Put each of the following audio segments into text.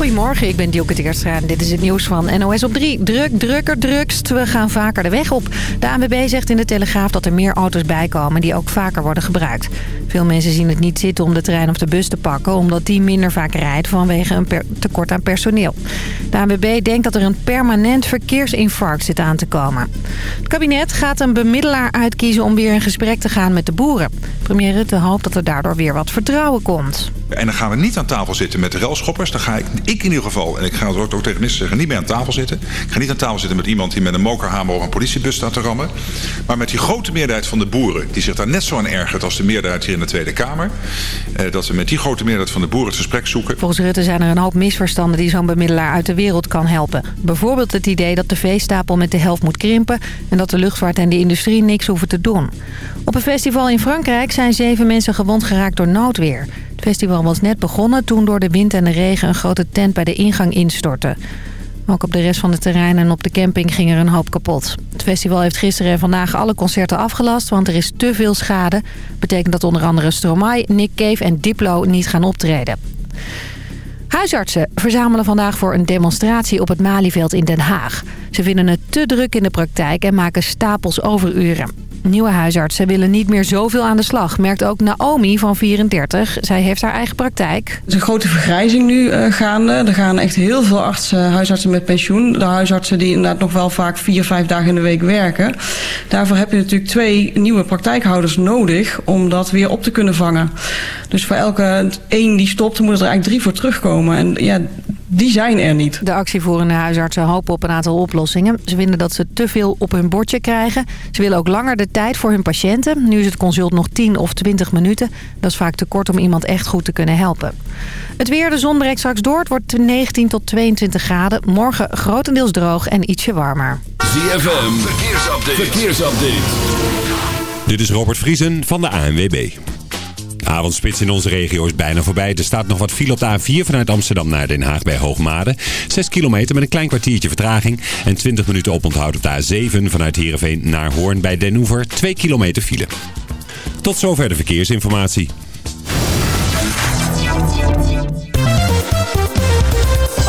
Goedemorgen, ik ben Dielke Teerstra en dit is het nieuws van NOS op 3. Druk, drukker, drukst. We gaan vaker de weg op. De ANWB zegt in de Telegraaf dat er meer auto's bijkomen die ook vaker worden gebruikt. Veel mensen zien het niet zitten om de trein of de bus te pakken... omdat die minder vaak rijdt vanwege een tekort aan personeel. De ANWB denkt dat er een permanent verkeersinfarct zit aan te komen. Het kabinet gaat een bemiddelaar uitkiezen om weer in gesprek te gaan met de boeren. Premier Rutte hoopt dat er daardoor weer wat vertrouwen komt. En dan gaan we niet aan tafel zitten met de relschoppers. Dan ga ik, ik in ieder geval, en ik ga het ook, ook tegen minister zeggen, niet meer aan tafel zitten. Ik ga niet aan tafel zitten met iemand die met een mokerhamer of een politiebus staat te rammen. Maar met die grote meerderheid van de boeren, die zich daar net zo aan ergert als de meerderheid hier in de Tweede Kamer. Eh, dat we met die grote meerderheid van de boeren het gesprek zoeken. Volgens Rutte zijn er een hoop misverstanden die zo'n bemiddelaar uit de wereld kan helpen. Bijvoorbeeld het idee dat de veestapel met de helft moet krimpen en dat de luchtvaart en de industrie niks hoeven te doen. Op een festival in Frankrijk zijn zeven mensen gewond geraakt door noodweer. Het festival was net begonnen toen door de wind en de regen een grote tent bij de ingang instortte. Ook op de rest van het terrein en op de camping ging er een hoop kapot. Het festival heeft gisteren en vandaag alle concerten afgelast, want er is te veel schade. Betekent dat onder andere Stromae, Nick Cave en Diplo niet gaan optreden. Huisartsen verzamelen vandaag voor een demonstratie op het Malieveld in Den Haag. Ze vinden het te druk in de praktijk en maken stapels overuren. Nieuwe huisartsen willen niet meer zoveel aan de slag, merkt ook Naomi van 34. Zij heeft haar eigen praktijk. Er is een grote vergrijzing nu uh, gaande. Er gaan echt heel veel artsen, huisartsen met pensioen. De huisartsen die inderdaad nog wel vaak vier, vijf dagen in de week werken. Daarvoor heb je natuurlijk twee nieuwe praktijkhouders nodig om dat weer op te kunnen vangen. Dus voor elke één die stopt, moeten er eigenlijk drie voor terugkomen. En ja, die zijn er niet. De actievoerende huisartsen hopen op een aantal oplossingen. Ze vinden dat ze te veel op hun bordje krijgen. Ze willen ook langer de tijd voor hun patiënten. Nu is het consult nog 10 of 20 minuten. Dat is vaak te kort om iemand echt goed te kunnen helpen. Het weer, de zon breekt straks door. Het wordt 19 tot 22 graden. Morgen grotendeels droog en ietsje warmer. ZFM, verkeersupdate. verkeersupdate. Dit is Robert Vriesen van de ANWB. Avondspits in onze regio is bijna voorbij. Er staat nog wat file op de A4 vanuit Amsterdam naar Den Haag bij Hoogmade. 6 kilometer met een klein kwartiertje vertraging. En 20 minuten oponthoud op de A7 vanuit Heerenveen naar Hoorn bij Den Hoever. 2 kilometer file. Tot zover de verkeersinformatie.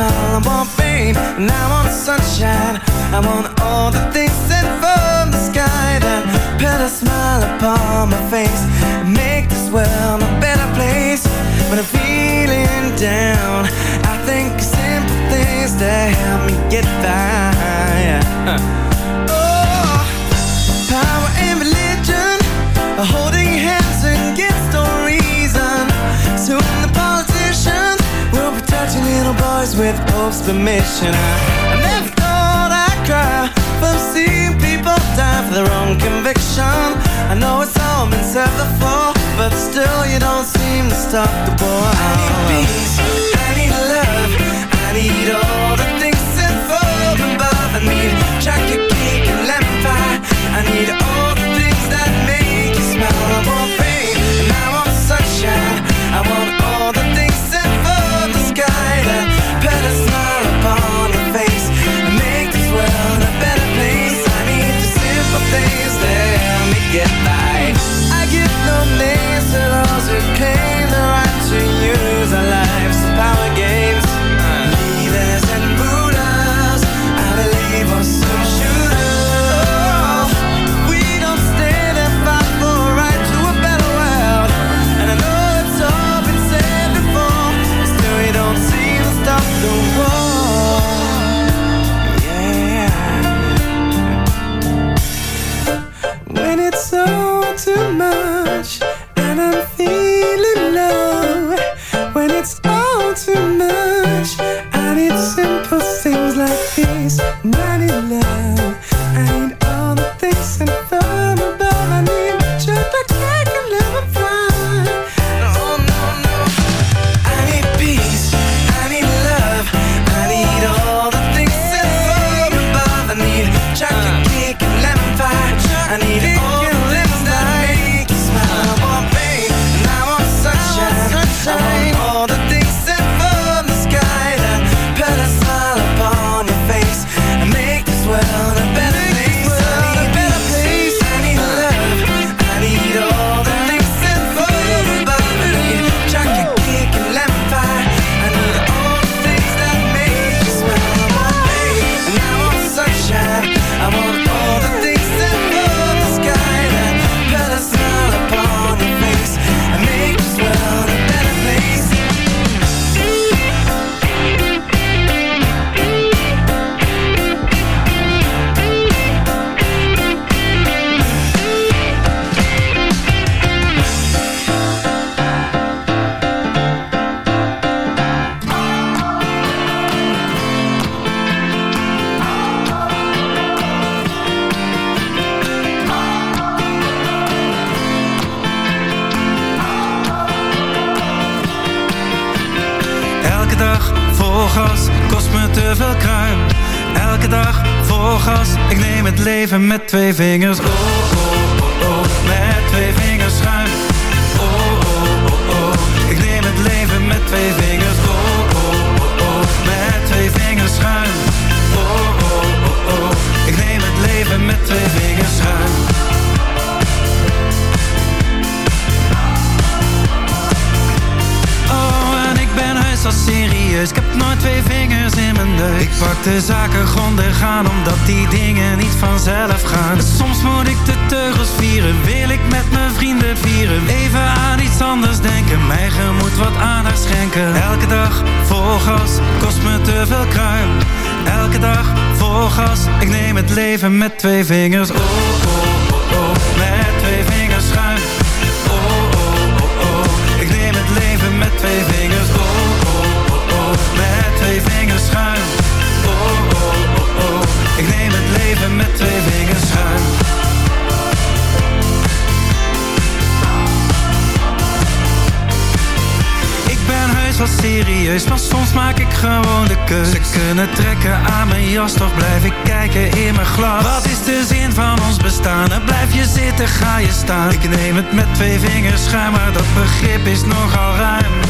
smile. I want fame and I want sunshine. I want all the things sent from the sky that put a smile upon my face and make this world a better place. When I'm feeling down, I think of simple things that help me get by. Oh, power and religion holding hands against no reason. Soon the touching little boys with Pope's permission. I, I never thought I'd cry from seeing people die for their own conviction. I know it's all been said before, but still you don't seem to stop the boy I need peace, I need love, I need all the things sent from above. I need chocolate cake and lemon pie. I need all the things that make you smile. I want get back. so de zaken grondig gaan, omdat die dingen niet vanzelf gaan. Soms moet ik de teugels vieren, wil ik met mijn vrienden vieren. Even aan iets anders denken, mijn gemoed wat aandacht schenken. Elke dag vol gas, kost me te veel kruim. Elke dag vol gas, ik neem het leven met twee vingers. Oh, oh, oh, oh, twee vingers schuim. Ik ben heus wel serieus, maar soms maak ik gewoon de keus. Ze kunnen trekken aan mijn jas, toch blijf ik kijken in mijn glas. Wat is de zin van ons bestaan? En blijf je zitten, ga je staan. Ik neem het met twee vingers schuim, maar dat begrip is nogal ruim.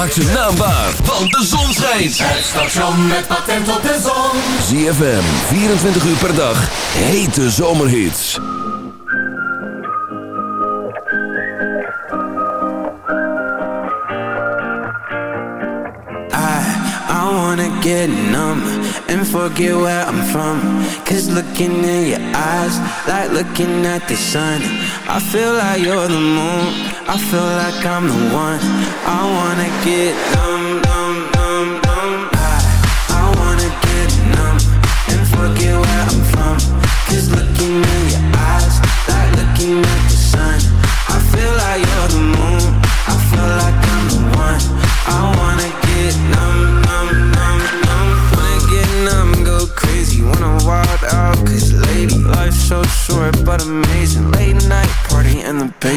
Maak zijn naam waar, want de zon schijnt. Het station met patent op de zon. ZFM, 24 uur per dag. Hete zomerhits. I, I wanna get numb and forget where I'm from. Cause looking in your eyes, like looking at the sun. I feel like you're the moon, I feel like I'm the one. I wanna get numb, numb, numb, numb. I, I wanna get numb and forget where I'm from. Cause in your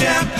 champagne.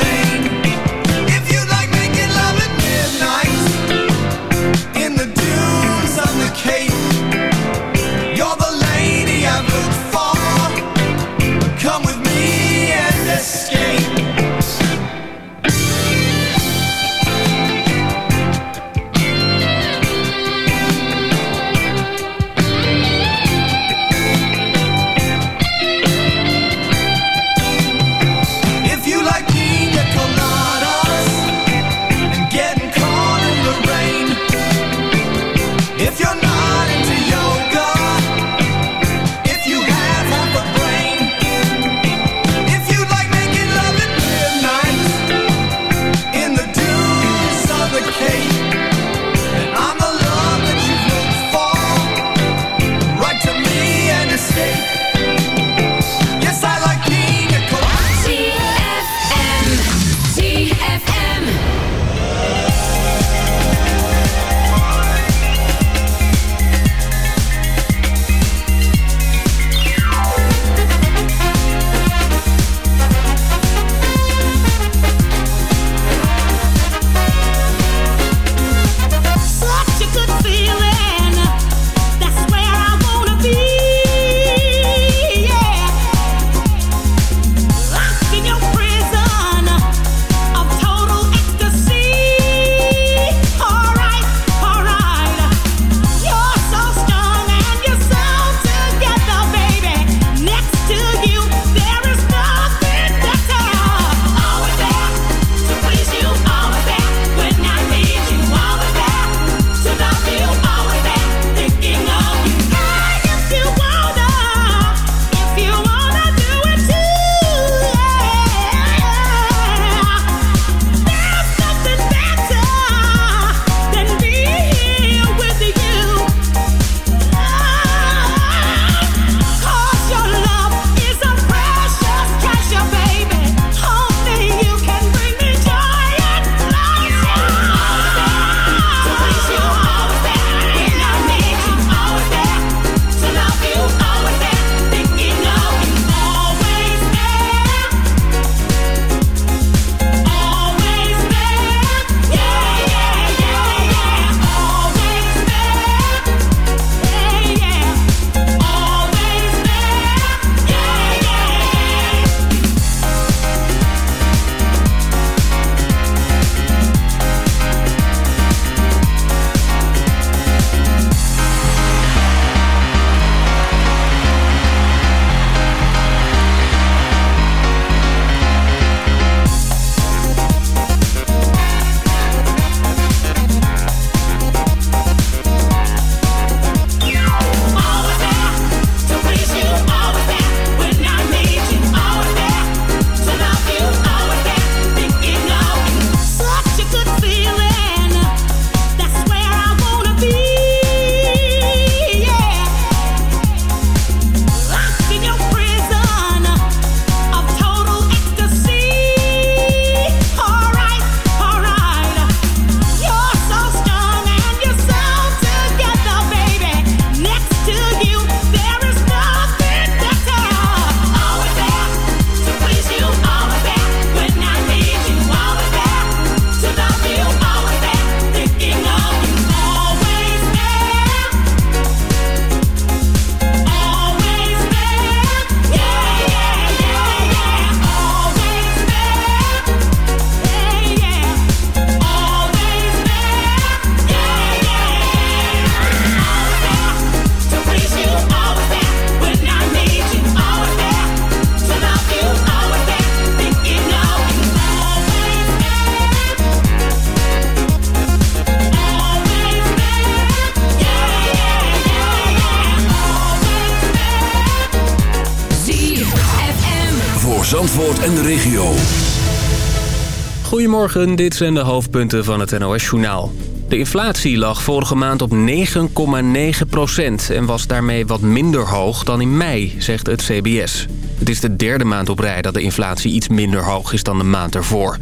Dit zijn de hoofdpunten van het NOS-journaal. De inflatie lag vorige maand op 9,9 procent... en was daarmee wat minder hoog dan in mei, zegt het CBS. Het is de derde maand op rij dat de inflatie iets minder hoog is dan de maand ervoor.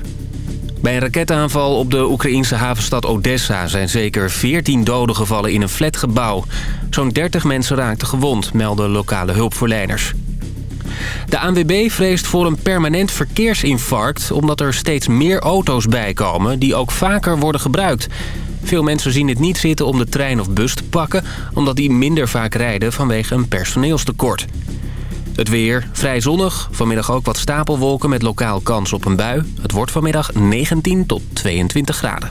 Bij een raketaanval op de Oekraïense havenstad Odessa... zijn zeker 14 doden gevallen in een flatgebouw. Zo'n 30 mensen raakten gewond, melden lokale hulpverleners. De ANWB vreest voor een permanent verkeersinfarct... omdat er steeds meer auto's bijkomen die ook vaker worden gebruikt. Veel mensen zien het niet zitten om de trein of bus te pakken... omdat die minder vaak rijden vanwege een personeelstekort. Het weer vrij zonnig. Vanmiddag ook wat stapelwolken met lokaal kans op een bui. Het wordt vanmiddag 19 tot 22 graden.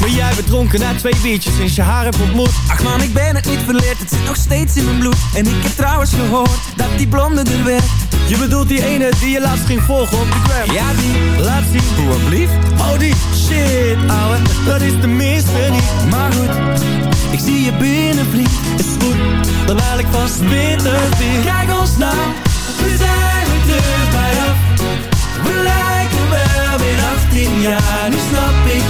maar jij bent dronken na twee biertjes sinds je haar hebt ontmoet Ach man, ik ben het niet verleerd, het zit nog steeds in mijn bloed. En ik heb trouwens gehoord dat die blonde er werd. Je bedoelt die ene die je laatst ging volgen op de gram? Ja die, laat zien, hoe blief? Oh die, shit ouwe, dat is de minste niet. Maar goed, ik zie je binnen vriend Is goed, dan haal ik vast winter weer. Kijk ons nou, we zijn terug bij af. We lijken wel weer 18 jaar. Nu snap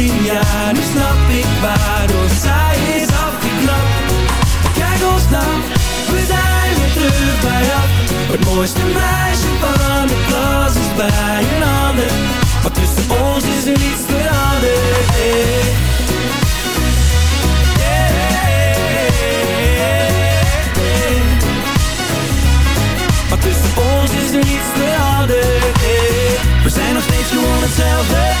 18 jaar Nu snap ik waarom zij is afgeknapt Kijk ons nou, we zijn weer terug bij af Het mooiste meisje van de klas is bij een ander Maar tussen ons is er niets veranderd hey. Maar tussen ons is er niets veranderd. We zijn nog steeds gewoon hetzelfde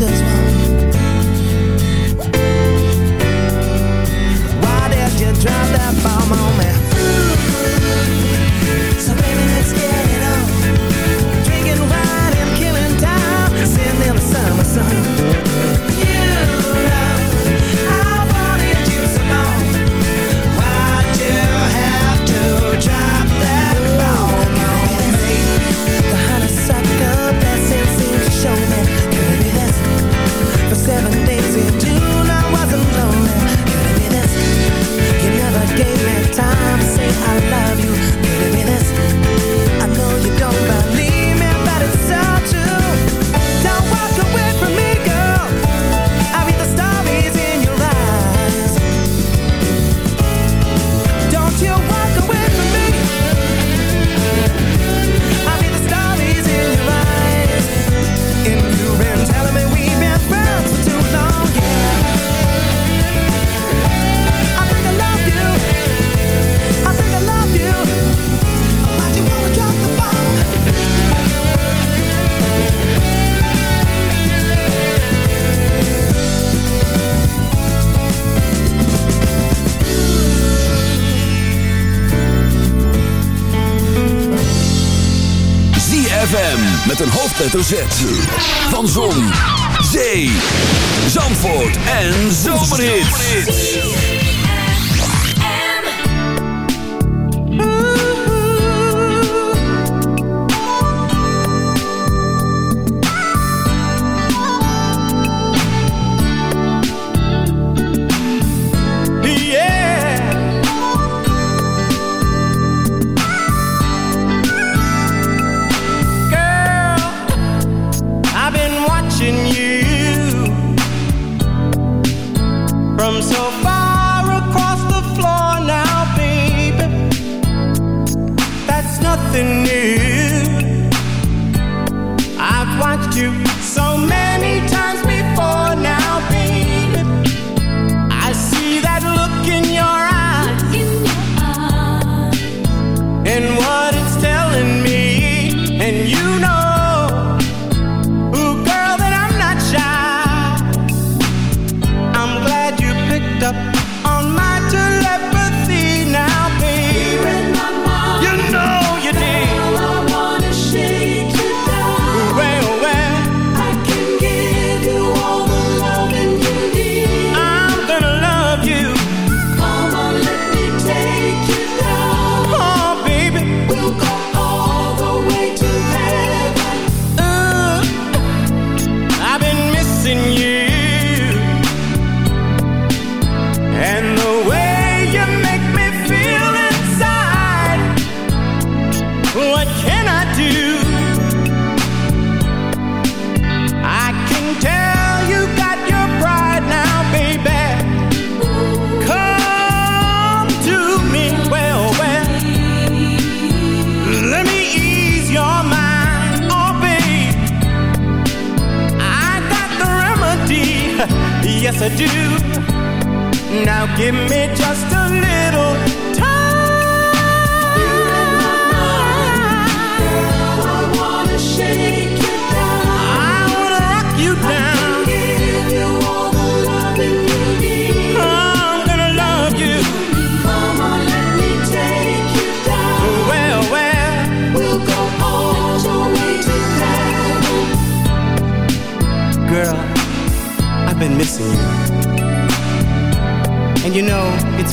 does De Z. Van Zon,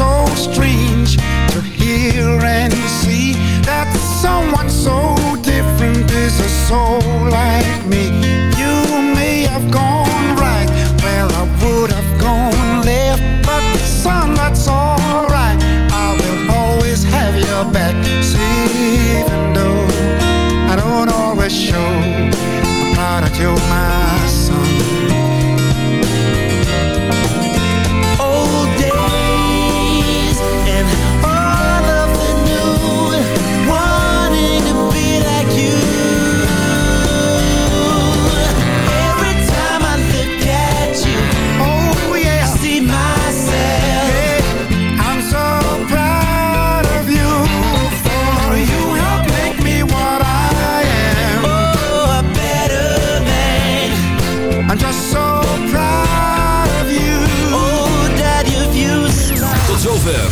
So strange to hear and see that someone so different is a soul like me. You may have gone right where I would have gone left, but son, that's alright. I will always have your back, See, even though I don't always show. I'm proud that you're my